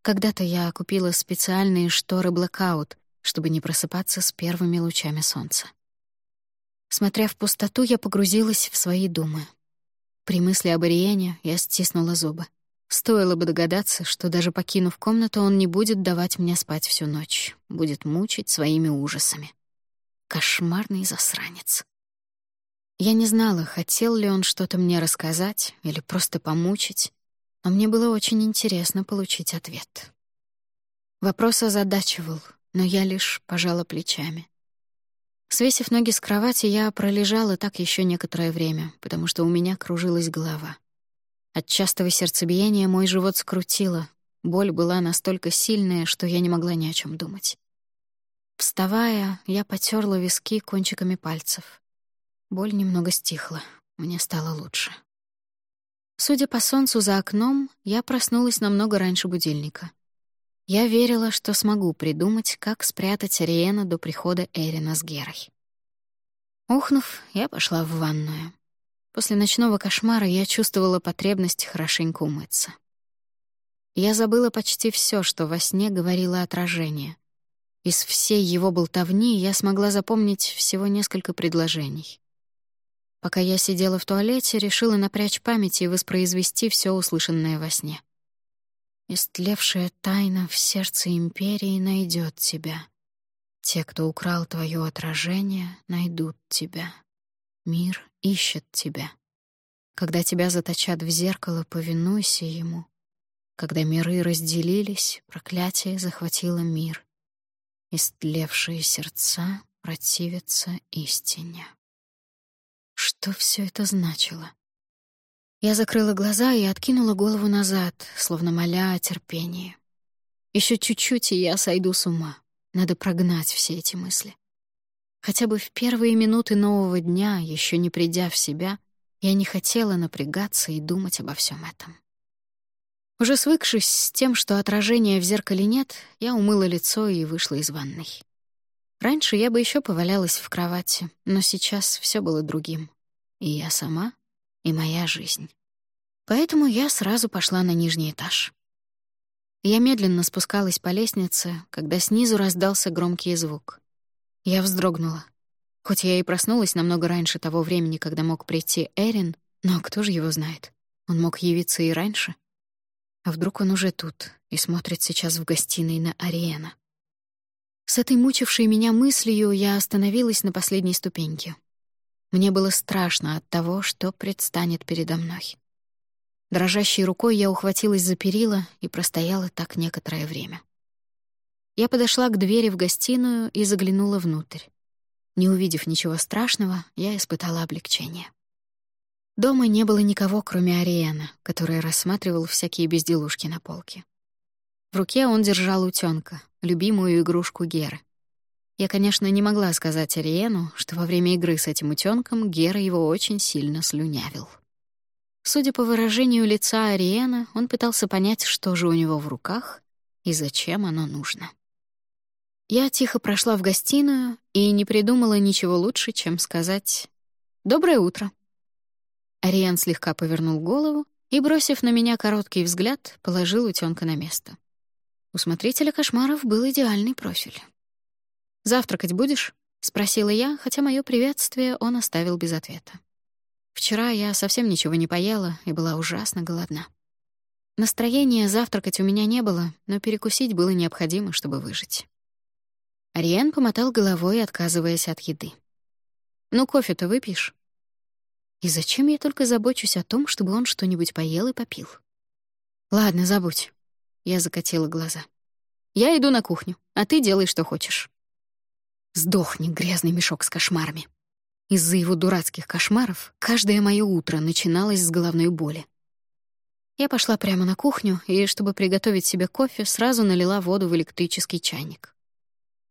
Когда-то я купила специальные шторы блэкаут, чтобы не просыпаться с первыми лучами солнца. Смотря в пустоту, я погрузилась в свои думы. При мысли об Ариене я стиснула зубы. Стоило бы догадаться, что даже покинув комнату, он не будет давать мне спать всю ночь, будет мучить своими ужасами. Кошмарный засранец. Я не знала, хотел ли он что-то мне рассказать или просто помучить, но мне было очень интересно получить ответ. Вопрос озадачивал, но я лишь пожала плечами. Свесив ноги с кровати, я пролежала так еще некоторое время, потому что у меня кружилась голова. От частого сердцебиения мой живот скрутило, боль была настолько сильная, что я не могла ни о чем думать. Вставая, я потерла виски кончиками пальцев. Боль немного стихла, мне стало лучше. Судя по солнцу за окном, я проснулась намного раньше будильника. Я верила, что смогу придумать, как спрятать Ариэна до прихода Эрина с Герой. Ухнув, я пошла в ванную. После ночного кошмара я чувствовала потребность хорошенько умыться. Я забыла почти все, что во сне говорило отражение. Из всей его болтовни я смогла запомнить всего несколько предложений. Пока я сидела в туалете, решила напрячь память и воспроизвести все услышанное во сне. Истлевшая тайна в сердце империи найдет тебя. Те, кто украл твое отражение, найдут тебя. Мир ищет тебя. Когда тебя заточат в зеркало, повинуйся ему. Когда миры разделились, проклятие захватило мир. Истлевшие сердца противятся истине. Что все это значило? Я закрыла глаза и откинула голову назад, словно моля о терпении. Еще чуть-чуть, и я сойду с ума. Надо прогнать все эти мысли. Хотя бы в первые минуты нового дня, еще не придя в себя, я не хотела напрягаться и думать обо всем этом. Уже свыкшись с тем, что отражения в зеркале нет, я умыла лицо и вышла из ванной. Раньше я бы еще повалялась в кровати, но сейчас все было другим. И я сама, и моя жизнь. Поэтому я сразу пошла на нижний этаж. Я медленно спускалась по лестнице, когда снизу раздался громкий звук. Я вздрогнула. Хоть я и проснулась намного раньше того времени, когда мог прийти Эрин, но кто же его знает? Он мог явиться и раньше. А вдруг он уже тут и смотрит сейчас в гостиной на Ариэна? С этой мучившей меня мыслью я остановилась на последней ступеньке. Мне было страшно от того, что предстанет передо мной. Дрожащей рукой я ухватилась за перила и простояла так некоторое время. Я подошла к двери в гостиную и заглянула внутрь. Не увидев ничего страшного, я испытала облегчение. Дома не было никого, кроме Ариэна, который рассматривал всякие безделушки на полке. В руке он держал утёнка, любимую игрушку Геры. Я, конечно, не могла сказать Ариену, что во время игры с этим утёнком Гера его очень сильно слюнявил. Судя по выражению лица Ариена, он пытался понять, что же у него в руках и зачем оно нужно. Я тихо прошла в гостиную и не придумала ничего лучше, чем сказать «Доброе утро». Ариен слегка повернул голову и, бросив на меня короткий взгляд, положил утёнка на место. У смотрителя кошмаров был идеальный профиль. «Завтракать будешь?» — спросила я, хотя мое приветствие он оставил без ответа. Вчера я совсем ничего не поела и была ужасно голодна. Настроения завтракать у меня не было, но перекусить было необходимо, чтобы выжить. Ариен помотал головой, отказываясь от еды. «Ну, кофе-то выпьешь?» И зачем я только забочусь о том, чтобы он что-нибудь поел и попил? «Ладно, забудь». Я закатила глаза. «Я иду на кухню, а ты делай, что хочешь». Сдохни, грязный мешок с кошмарами. Из-за его дурацких кошмаров каждое мое утро начиналось с головной боли. Я пошла прямо на кухню и, чтобы приготовить себе кофе, сразу налила воду в электрический чайник.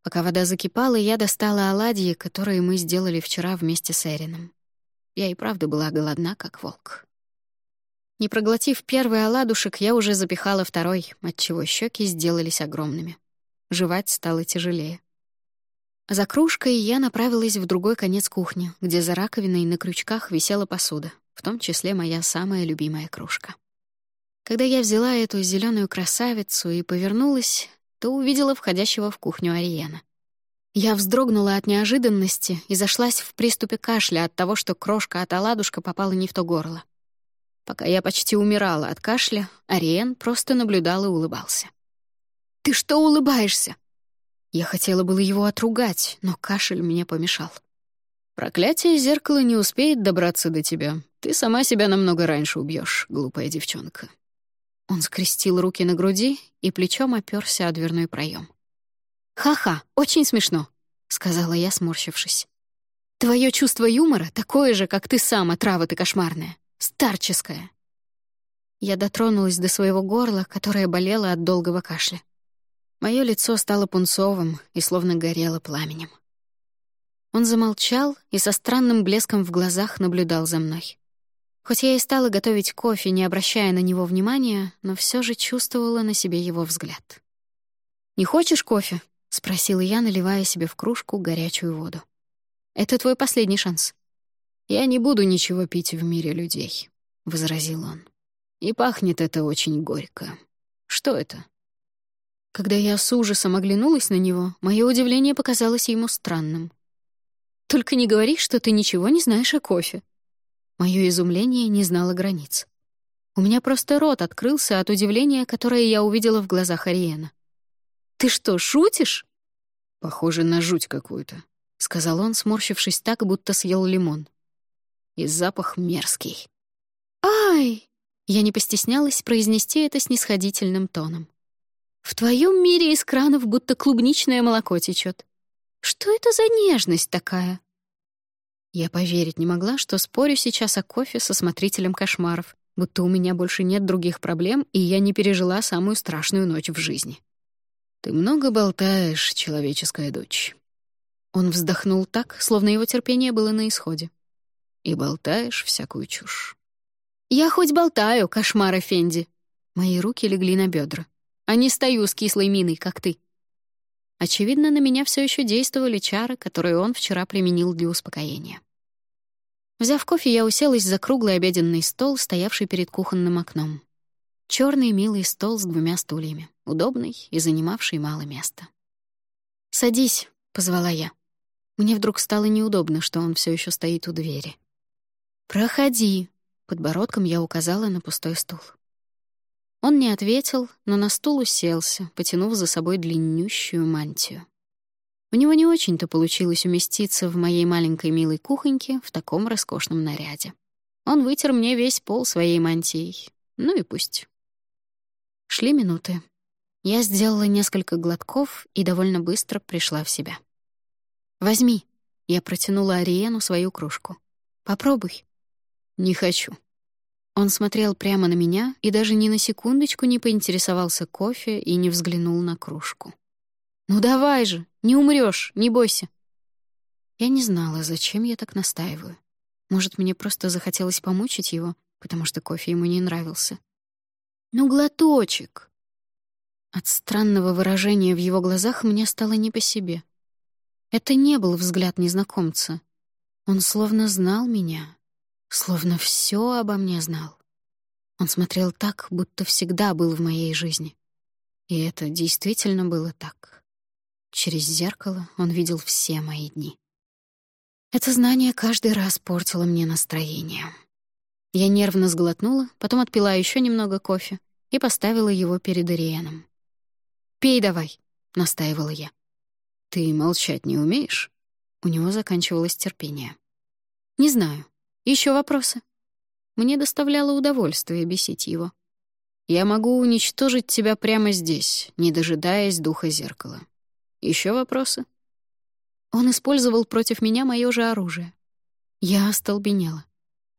Пока вода закипала, я достала оладьи, которые мы сделали вчера вместе с Эрином. Я и правда была голодна, как волк. Не проглотив первый оладушек, я уже запихала второй, отчего щеки сделались огромными. Жевать стало тяжелее. За кружкой я направилась в другой конец кухни, где за раковиной на крючках висела посуда, в том числе моя самая любимая кружка. Когда я взяла эту зеленую красавицу и повернулась, то увидела входящего в кухню Ариена. Я вздрогнула от неожиданности и зашлась в приступе кашля от того, что крошка от оладушка попала не в то горло. Пока я почти умирала от кашля, Ариен просто наблюдал и улыбался. «Ты что улыбаешься?» Я хотела было его отругать, но кашель мне помешал. «Проклятие зеркала не успеет добраться до тебя. Ты сама себя намного раньше убьешь, глупая девчонка». Он скрестил руки на груди и плечом оперся о дверной проем. «Ха-ха, очень смешно», — сказала я, сморщившись. «Твое чувство юмора такое же, как ты сам, отрава ты кошмарная, старческая». Я дотронулась до своего горла, которое болело от долгого кашля. Мое лицо стало пунцовым и словно горело пламенем. Он замолчал и со странным блеском в глазах наблюдал за мной. Хоть я и стала готовить кофе, не обращая на него внимания, но все же чувствовала на себе его взгляд. «Не хочешь кофе?» — спросила я, наливая себе в кружку горячую воду. «Это твой последний шанс». «Я не буду ничего пить в мире людей», — возразил он. «И пахнет это очень горько. Что это?» Когда я с ужасом оглянулась на него, мое удивление показалось ему странным. «Только не говори, что ты ничего не знаешь о кофе». Мое изумление не знало границ. У меня просто рот открылся от удивления, которое я увидела в глазах Ариена. «Ты что, шутишь?» «Похоже на жуть какую-то», — сказал он, сморщившись так, будто съел лимон. «И запах мерзкий». «Ай!» Я не постеснялась произнести это снисходительным тоном. В твоем мире из кранов будто клубничное молоко течет. Что это за нежность такая? Я поверить не могла, что спорю сейчас о кофе со смотрителем кошмаров, будто у меня больше нет других проблем, и я не пережила самую страшную ночь в жизни. «Ты много болтаешь, человеческая дочь». Он вздохнул так, словно его терпение было на исходе. «И болтаешь всякую чушь». «Я хоть болтаю, кошмара Фенди». Мои руки легли на бедра а не стою с кислой миной, как ты. Очевидно, на меня все еще действовали чары, которые он вчера применил для успокоения. Взяв кофе, я уселась за круглый обеденный стол, стоявший перед кухонным окном. Черный милый стол с двумя стульями, удобный и занимавший мало места. «Садись», — позвала я. Мне вдруг стало неудобно, что он все еще стоит у двери. «Проходи», — подбородком я указала на пустой стул. Он не ответил, но на стул уселся, потянув за собой длиннющую мантию. У него не очень-то получилось уместиться в моей маленькой милой кухоньке в таком роскошном наряде. Он вытер мне весь пол своей мантией. Ну и пусть. Шли минуты. Я сделала несколько глотков и довольно быстро пришла в себя. «Возьми». Я протянула Ариену свою кружку. «Попробуй». «Не хочу», он смотрел прямо на меня и даже ни на секундочку не поинтересовался кофе и не взглянул на кружку. «Ну давай же, не умрёшь, не бойся». Я не знала, зачем я так настаиваю. Может, мне просто захотелось помучить его, потому что кофе ему не нравился. «Ну, глоточек!» От странного выражения в его глазах мне стало не по себе. Это не был взгляд незнакомца. Он словно знал меня, Словно все обо мне знал. Он смотрел так, будто всегда был в моей жизни. И это действительно было так. Через зеркало он видел все мои дни. Это знание каждый раз портило мне настроение. Я нервно сглотнула, потом отпила еще немного кофе и поставила его перед Ириеном. «Пей давай», — настаивала я. «Ты молчать не умеешь?» У него заканчивалось терпение. «Не знаю. Еще вопросы?» Мне доставляло удовольствие бесить его. «Я могу уничтожить тебя прямо здесь, не дожидаясь духа зеркала. Еще вопросы?» Он использовал против меня мое же оружие. Я остолбенела,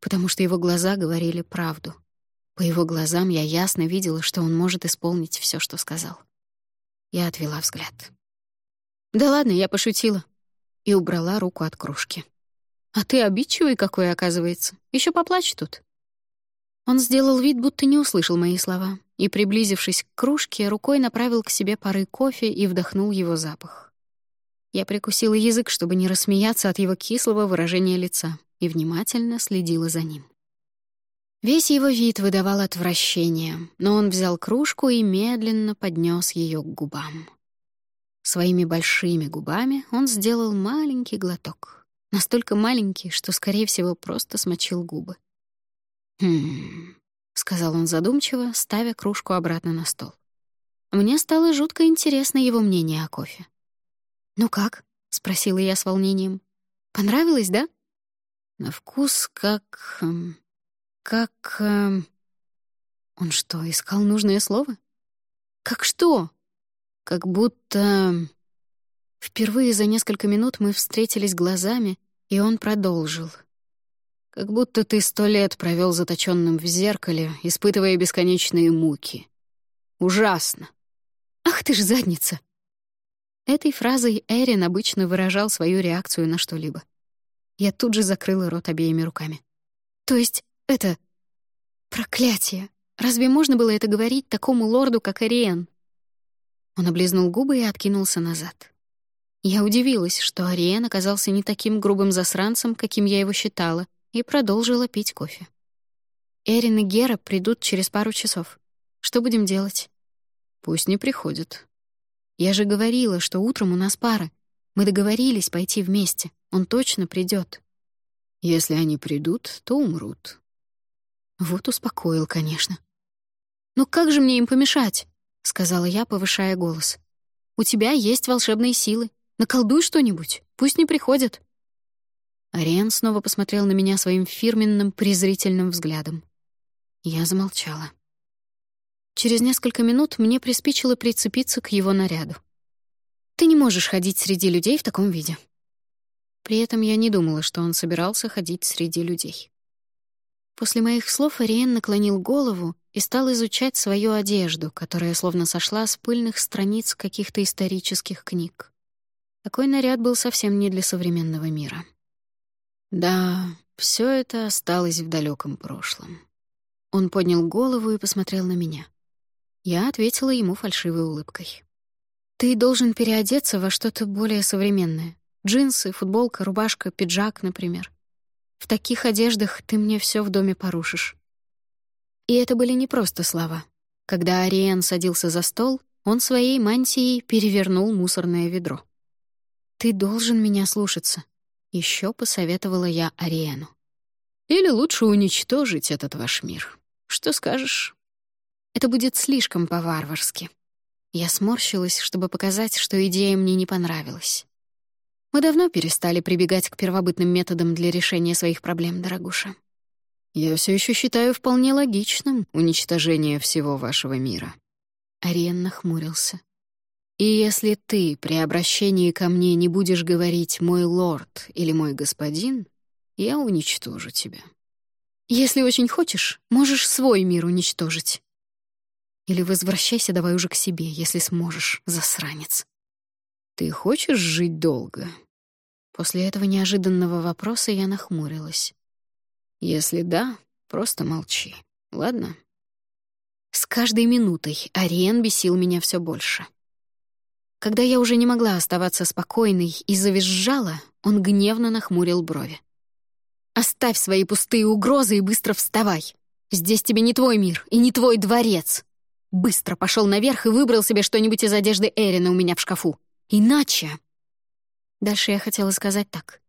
потому что его глаза говорили правду. По его глазам я ясно видела, что он может исполнить все, что сказал. Я отвела взгляд. «Да ладно, я пошутила», и убрала руку от кружки. А ты обидчивый какой, оказывается. Еще поплачь тут». Он сделал вид, будто не услышал мои слова, и, приблизившись к кружке, рукой направил к себе пары кофе и вдохнул его запах. Я прикусила язык, чтобы не рассмеяться от его кислого выражения лица, и внимательно следила за ним. Весь его вид выдавал отвращение, но он взял кружку и медленно поднес ее к губам. Своими большими губами он сделал маленький глоток. Настолько маленький, что, скорее всего, просто смочил губы. «Хм...» — сказал он задумчиво, ставя кружку обратно на стол. Мне стало жутко интересно его мнение о кофе. «Ну как?» — спросила я с волнением. «Понравилось, да?» «На вкус как... Эм, как... Эм, он что, искал нужное слово? «Как что?» Как будто... Впервые за несколько минут мы встретились глазами, и он продолжил. Как будто ты сто лет провел заточенным в зеркале, испытывая бесконечные муки. Ужасно. Ах ты ж задница! Этой фразой Эрин обычно выражал свою реакцию на что-либо. Я тут же закрыла рот обеими руками. То есть это... Проклятие! Разве можно было это говорить такому лорду, как Ариен? Он облизнул губы и откинулся назад. Я удивилась, что Ариен оказался не таким грубым засранцем, каким я его считала, и продолжила пить кофе. Эрин и Гера придут через пару часов. Что будем делать? Пусть не приходят. Я же говорила, что утром у нас пара. Мы договорились пойти вместе. Он точно придет. Если они придут, то умрут. Вот успокоил, конечно. Но как же мне им помешать? — сказала я, повышая голос. «У тебя есть волшебные силы. Наколдуй что-нибудь, пусть не приходят». Ариен снова посмотрел на меня своим фирменным презрительным взглядом. Я замолчала. Через несколько минут мне приспичило прицепиться к его наряду. «Ты не можешь ходить среди людей в таком виде». При этом я не думала, что он собирался ходить среди людей. После моих слов Ариен наклонил голову и стал изучать свою одежду, которая словно сошла с пыльных страниц каких-то исторических книг. Такой наряд был совсем не для современного мира. Да, все это осталось в далеком прошлом. Он поднял голову и посмотрел на меня. Я ответила ему фальшивой улыбкой. «Ты должен переодеться во что-то более современное. Джинсы, футболка, рубашка, пиджак, например. В таких одеждах ты мне все в доме порушишь. И это были не просто слова. Когда Ариен садился за стол, он своей мантией перевернул мусорное ведро. «Ты должен меня слушаться», — еще посоветовала я Ариену. «Или лучше уничтожить этот ваш мир. Что скажешь?» «Это будет слишком по-варварски». Я сморщилась, чтобы показать, что идея мне не понравилась. Мы давно перестали прибегать к первобытным методам для решения своих проблем, дорогуша. Я все еще считаю вполне логичным уничтожение всего вашего мира. Ариен нахмурился. И если ты при обращении ко мне не будешь говорить «мой лорд» или «мой господин», я уничтожу тебя. Если очень хочешь, можешь свой мир уничтожить. Или возвращайся давай уже к себе, если сможешь, засранец. «Ты хочешь жить долго?» После этого неожиданного вопроса я нахмурилась. «Если да, просто молчи, ладно?» С каждой минутой Ариен бесил меня все больше. Когда я уже не могла оставаться спокойной и завизжала, он гневно нахмурил брови. «Оставь свои пустые угрозы и быстро вставай. Здесь тебе не твой мир и не твой дворец. Быстро пошел наверх и выбрал себе что-нибудь из одежды Эрина у меня в шкафу. Иначе...» Дальше я хотела сказать так.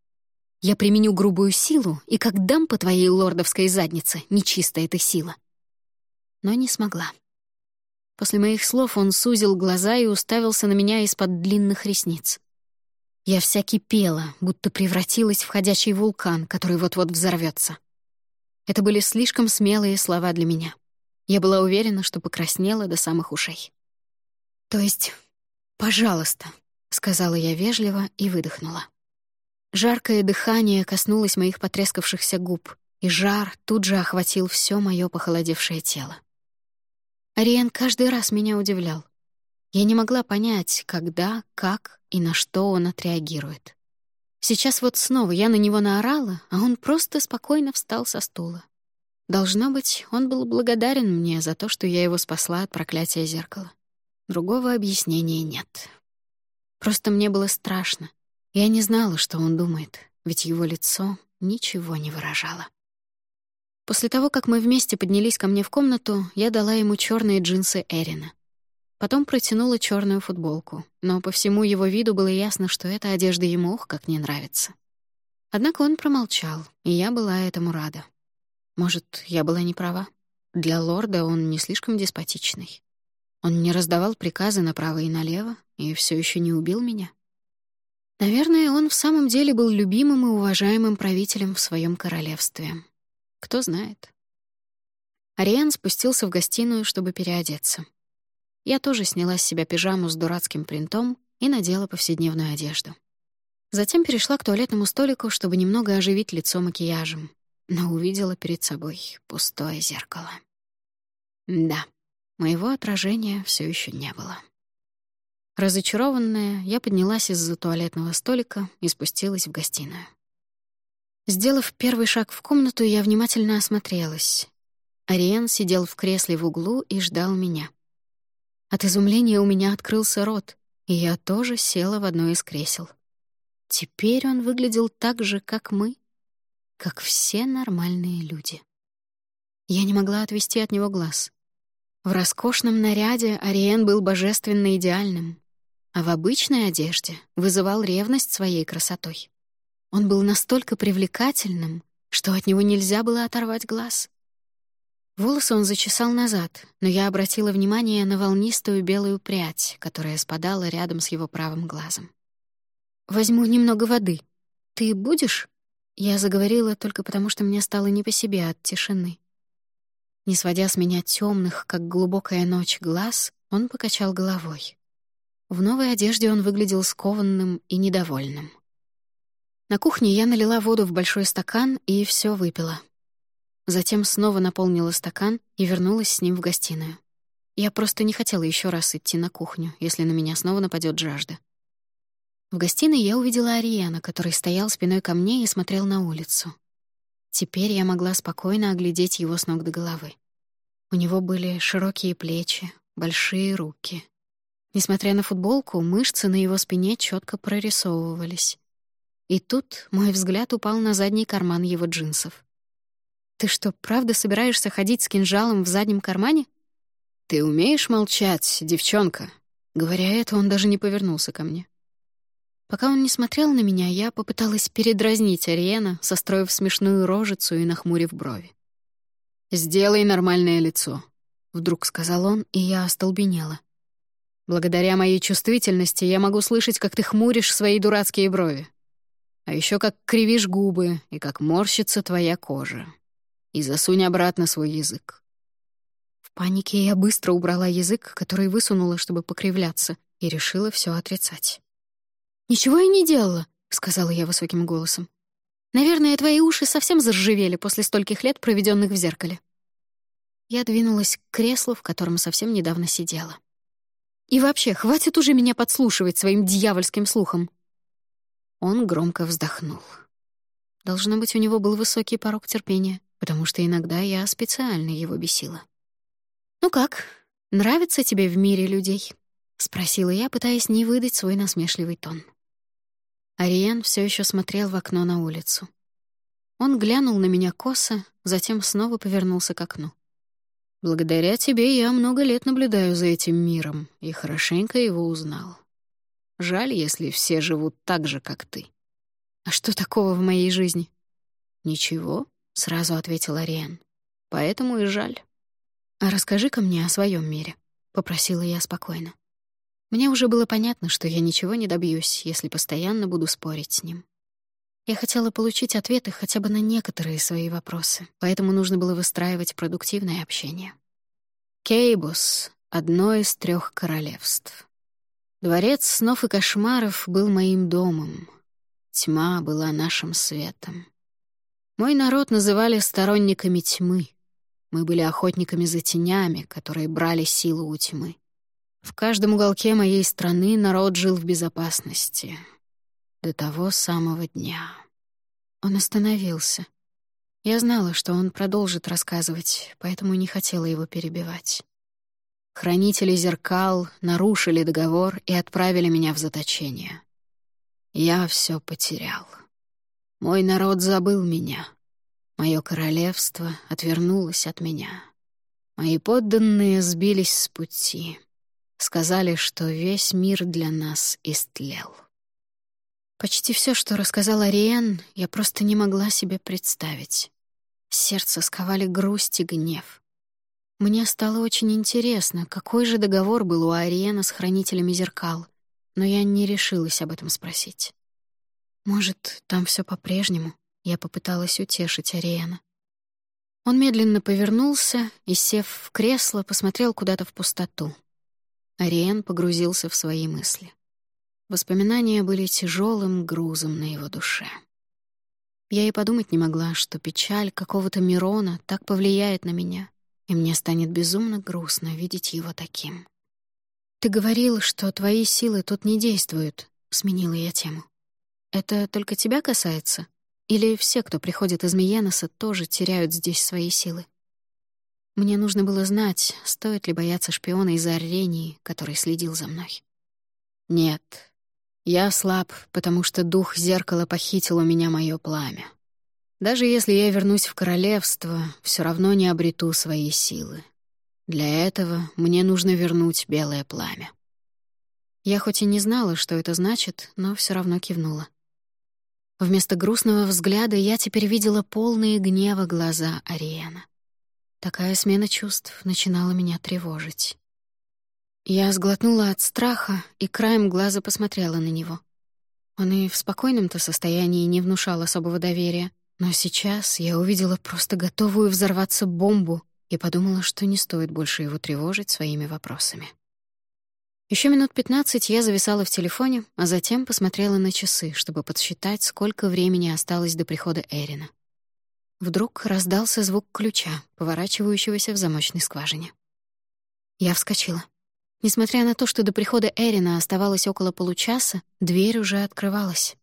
«Я применю грубую силу, и как дам по твоей лордовской заднице, нечистая эта сила». Но не смогла. После моих слов он сузил глаза и уставился на меня из-под длинных ресниц. Я вся кипела, будто превратилась в ходячий вулкан, который вот-вот взорвется. Это были слишком смелые слова для меня. Я была уверена, что покраснела до самых ушей. То есть, пожалуйста, — сказала я вежливо и выдохнула. Жаркое дыхание коснулось моих потрескавшихся губ, и жар тут же охватил все мое похолодевшее тело. Ариен каждый раз меня удивлял. Я не могла понять, когда, как и на что он отреагирует. Сейчас вот снова я на него наорала, а он просто спокойно встал со стула. Должно быть, он был благодарен мне за то, что я его спасла от проклятия зеркала. Другого объяснения нет. Просто мне было страшно. Я не знала, что он думает, ведь его лицо ничего не выражало. После того, как мы вместе поднялись ко мне в комнату, я дала ему черные джинсы Эрина. Потом протянула черную футболку, но по всему его виду было ясно, что эта одежда ему ох как не нравится. Однако он промолчал, и я была этому рада. Может, я была не права? Для лорда он не слишком деспотичный. Он не раздавал приказы направо и налево и все еще не убил меня. Наверное, он в самом деле был любимым и уважаемым правителем в своем королевстве. Кто знает. Ариан спустился в гостиную, чтобы переодеться. Я тоже сняла с себя пижаму с дурацким принтом и надела повседневную одежду. Затем перешла к туалетному столику, чтобы немного оживить лицо макияжем, но увидела перед собой пустое зеркало. Да, моего отражения все еще не было. Разочарованная, я поднялась из-за туалетного столика и спустилась в гостиную. Сделав первый шаг в комнату, я внимательно осмотрелась. Ариен сидел в кресле в углу и ждал меня. От изумления у меня открылся рот, и я тоже села в одно из кресел. Теперь он выглядел так же, как мы, как все нормальные люди. Я не могла отвести от него глаз. В роскошном наряде Ариен был божественно идеальным, а в обычной одежде вызывал ревность своей красотой. Он был настолько привлекательным, что от него нельзя было оторвать глаз. Волосы он зачесал назад, но я обратила внимание на волнистую белую прядь, которая спадала рядом с его правым глазом. «Возьму немного воды. Ты будешь?» Я заговорила только потому, что мне стало не по себе от тишины. Не сводя с меня темных, как глубокая ночь, глаз, он покачал головой. В новой одежде он выглядел скованным и недовольным. На кухне я налила воду в большой стакан и все выпила. Затем снова наполнила стакан и вернулась с ним в гостиную. Я просто не хотела еще раз идти на кухню, если на меня снова нападет жажда. В гостиной я увидела Ариена, который стоял спиной ко мне и смотрел на улицу. Теперь я могла спокойно оглядеть его с ног до головы. У него были широкие плечи, большие руки. Несмотря на футболку, мышцы на его спине четко прорисовывались. И тут мой взгляд упал на задний карман его джинсов. «Ты что, правда собираешься ходить с кинжалом в заднем кармане?» «Ты умеешь молчать, девчонка?» Говоря это, он даже не повернулся ко мне. Пока он не смотрел на меня, я попыталась передразнить Ариена, состроив смешную рожицу и нахмурив брови. «Сделай нормальное лицо», — вдруг сказал он, и я остолбенела. «Благодаря моей чувствительности я могу слышать, как ты хмуришь свои дурацкие брови. А еще как кривишь губы и как морщится твоя кожа и засунь обратно свой язык». В панике я быстро убрала язык, который высунула, чтобы покривляться, и решила все отрицать. «Ничего я не делала», — сказала я высоким голосом. «Наверное, твои уши совсем заржавели после стольких лет, проведенных в зеркале». Я двинулась к креслу, в котором совсем недавно сидела. «И вообще, хватит уже меня подслушивать своим дьявольским слухом». Он громко вздохнул. Должно быть, у него был высокий порог терпения потому что иногда я специально его бесила. «Ну как, нравится тебе в мире людей?» — спросила я, пытаясь не выдать свой насмешливый тон. Ариен все еще смотрел в окно на улицу. Он глянул на меня косо, затем снова повернулся к окну. «Благодаря тебе я много лет наблюдаю за этим миром и хорошенько его узнал. Жаль, если все живут так же, как ты». «А что такого в моей жизни?» «Ничего», сразу ответил Ариен. Поэтому и жаль. А расскажи-ка мне о своем мире, попросила я спокойно. Мне уже было понятно, что я ничего не добьюсь, если постоянно буду спорить с ним. Я хотела получить ответы хотя бы на некоторые свои вопросы, поэтому нужно было выстраивать продуктивное общение. Кейбус — одно из трех королевств. Дворец снов и кошмаров был моим домом. Тьма была нашим светом. Мой народ называли сторонниками тьмы. Мы были охотниками за тенями, которые брали силу у тьмы. В каждом уголке моей страны народ жил в безопасности. До того самого дня. Он остановился. Я знала, что он продолжит рассказывать, поэтому не хотела его перебивать. Хранители зеркал нарушили договор и отправили меня в заточение. Я все потерял. Мой народ забыл меня. Мое королевство отвернулось от меня. Мои подданные сбились с пути. Сказали, что весь мир для нас истлел. Почти все, что рассказал Ариен, я просто не могла себе представить. Сердце сковали грусть и гнев. Мне стало очень интересно, какой же договор был у Ариена с хранителями зеркал, но я не решилась об этом спросить. Может, там все по-прежнему? Я попыталась утешить Ариена. Он медленно повернулся и, сев в кресло, посмотрел куда-то в пустоту. Ариен погрузился в свои мысли. Воспоминания были тяжелым грузом на его душе. Я и подумать не могла, что печаль какого-то Мирона так повлияет на меня, и мне станет безумно грустно видеть его таким. «Ты говорил, что твои силы тут не действуют», — сменила я тему. «Это только тебя касается? Или все, кто приходит из Миеноса, тоже теряют здесь свои силы?» Мне нужно было знать, стоит ли бояться шпиона из Аррении, который следил за мной. «Нет, я слаб, потому что дух зеркала похитил у меня мое пламя. Даже если я вернусь в королевство, все равно не обрету свои силы. Для этого мне нужно вернуть белое пламя. Я хоть и не знала, что это значит, но все равно кивнула. Вместо грустного взгляда я теперь видела полные гнева глаза Ариэна. Такая смена чувств начинала меня тревожить. Я сглотнула от страха и краем глаза посмотрела на него. Он и в спокойном-то состоянии не внушал особого доверия, но сейчас я увидела просто готовую взорваться бомбу и подумала, что не стоит больше его тревожить своими вопросами. Еще минут пятнадцать я зависала в телефоне, а затем посмотрела на часы, чтобы подсчитать, сколько времени осталось до прихода Эрина. Вдруг раздался звук ключа, поворачивающегося в замочной скважине. Я вскочила. Несмотря на то, что до прихода Эрина оставалось около получаса, дверь уже открывалась.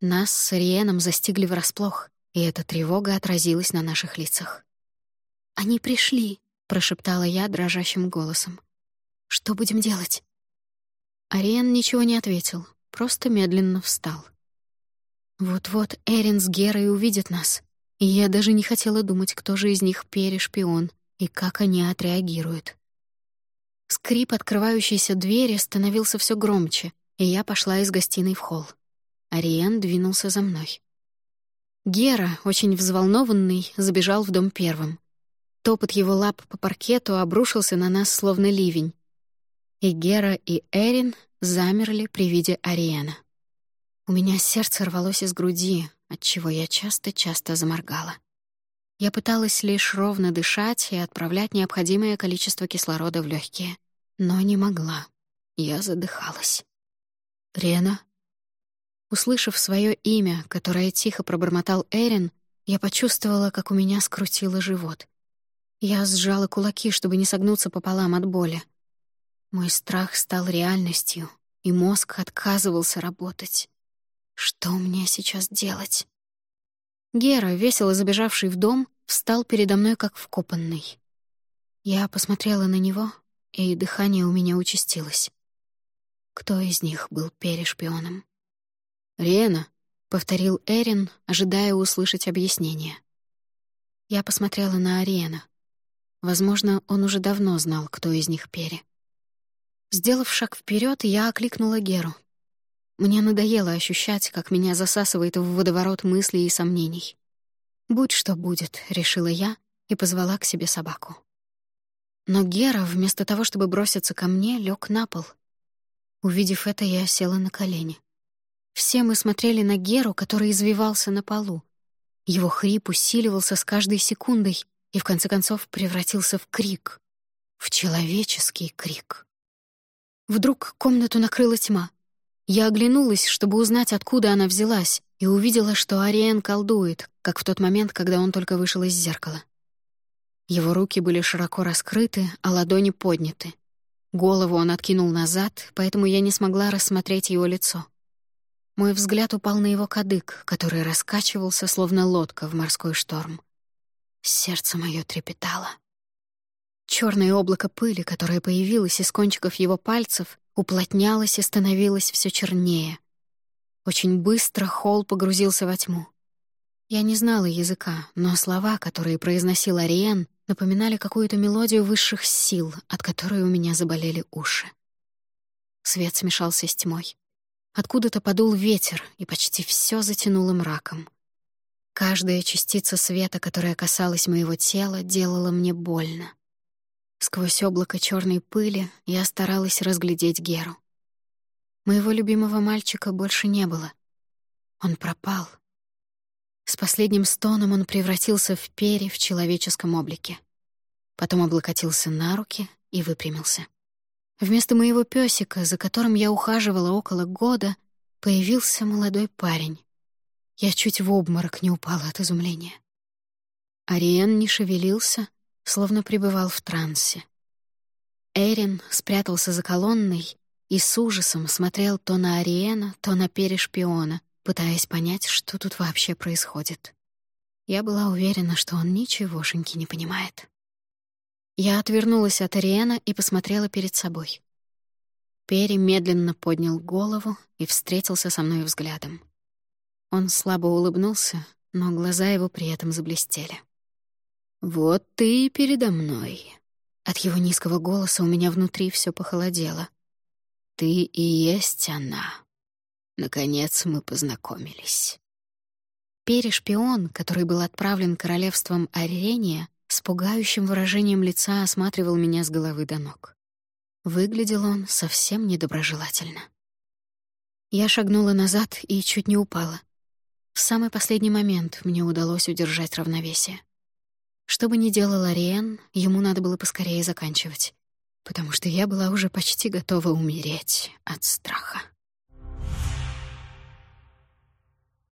Нас с Риеном застигли врасплох, и эта тревога отразилась на наших лицах. «Они пришли», — прошептала я дрожащим голосом. «Что будем делать?» Ариен ничего не ответил, просто медленно встал. Вот-вот Эрин с Герой увидят нас, и я даже не хотела думать, кто же из них перешпион и как они отреагируют. Скрип открывающейся двери становился все громче, и я пошла из гостиной в холл. Ариен двинулся за мной. Гера, очень взволнованный, забежал в дом первым. Топот его лап по паркету обрушился на нас, словно ливень. И Гера, и Эрин замерли при виде Ариена. У меня сердце рвалось из груди, отчего я часто-часто заморгала. Я пыталась лишь ровно дышать и отправлять необходимое количество кислорода в легкие, но не могла. Я задыхалась. «Рена?» Услышав свое имя, которое тихо пробормотал Эрин, я почувствовала, как у меня скрутило живот. Я сжала кулаки, чтобы не согнуться пополам от боли. Мой страх стал реальностью, и мозг отказывался работать. Что мне сейчас делать? Гера, весело забежавший в дом, встал передо мной как вкопанный. Я посмотрела на него, и дыхание у меня участилось. Кто из них был перешпионом? «Рена», — повторил Эрин, ожидая услышать объяснение. Я посмотрела на Ариена. Возможно, он уже давно знал, кто из них пере. Сделав шаг вперед, я окликнула Геру. Мне надоело ощущать, как меня засасывает в водоворот мыслей и сомнений. «Будь что будет», — решила я и позвала к себе собаку. Но Гера, вместо того, чтобы броситься ко мне, лег на пол. Увидев это, я села на колени. Все мы смотрели на Геру, который извивался на полу. Его хрип усиливался с каждой секундой и, в конце концов, превратился в крик. В человеческий крик. Вдруг комнату накрыла тьма. Я оглянулась, чтобы узнать, откуда она взялась, и увидела, что Ариен колдует, как в тот момент, когда он только вышел из зеркала. Его руки были широко раскрыты, а ладони подняты. Голову он откинул назад, поэтому я не смогла рассмотреть его лицо. Мой взгляд упал на его кадык, который раскачивался, словно лодка в морской шторм. Сердце мое трепетало. Черное облако пыли, которое появилось из кончиков его пальцев, уплотнялось и становилось все чернее. Очень быстро Холл погрузился во тьму. Я не знала языка, но слова, которые произносил Ариен, напоминали какую-то мелодию высших сил, от которой у меня заболели уши. Свет смешался с тьмой. Откуда-то подул ветер, и почти все затянуло мраком. Каждая частица света, которая касалась моего тела, делала мне больно. Сквозь облако черной пыли я старалась разглядеть Геру. Моего любимого мальчика больше не было. Он пропал. С последним стоном он превратился в перья в человеческом облике. Потом облокотился на руки и выпрямился. Вместо моего песика, за которым я ухаживала около года, появился молодой парень. Я чуть в обморок не упала от изумления. Ариен не шевелился, словно пребывал в трансе. Эрин спрятался за колонной и с ужасом смотрел то на Ариена, то на перешпиона, пытаясь понять, что тут вообще происходит. Я была уверена, что он ничегошеньки не понимает. Я отвернулась от Ариена и посмотрела перед собой. Перри медленно поднял голову и встретился со мной взглядом. Он слабо улыбнулся, но глаза его при этом заблестели. «Вот ты и передо мной». От его низкого голоса у меня внутри все похолодело. «Ты и есть она. Наконец мы познакомились». Перешпион, который был отправлен королевством Арения, с пугающим выражением лица осматривал меня с головы до ног. Выглядел он совсем недоброжелательно. Я шагнула назад и чуть не упала. В самый последний момент мне удалось удержать равновесие. Что бы ни делал Ариен, ему надо было поскорее заканчивать, потому что я была уже почти готова умереть от страха.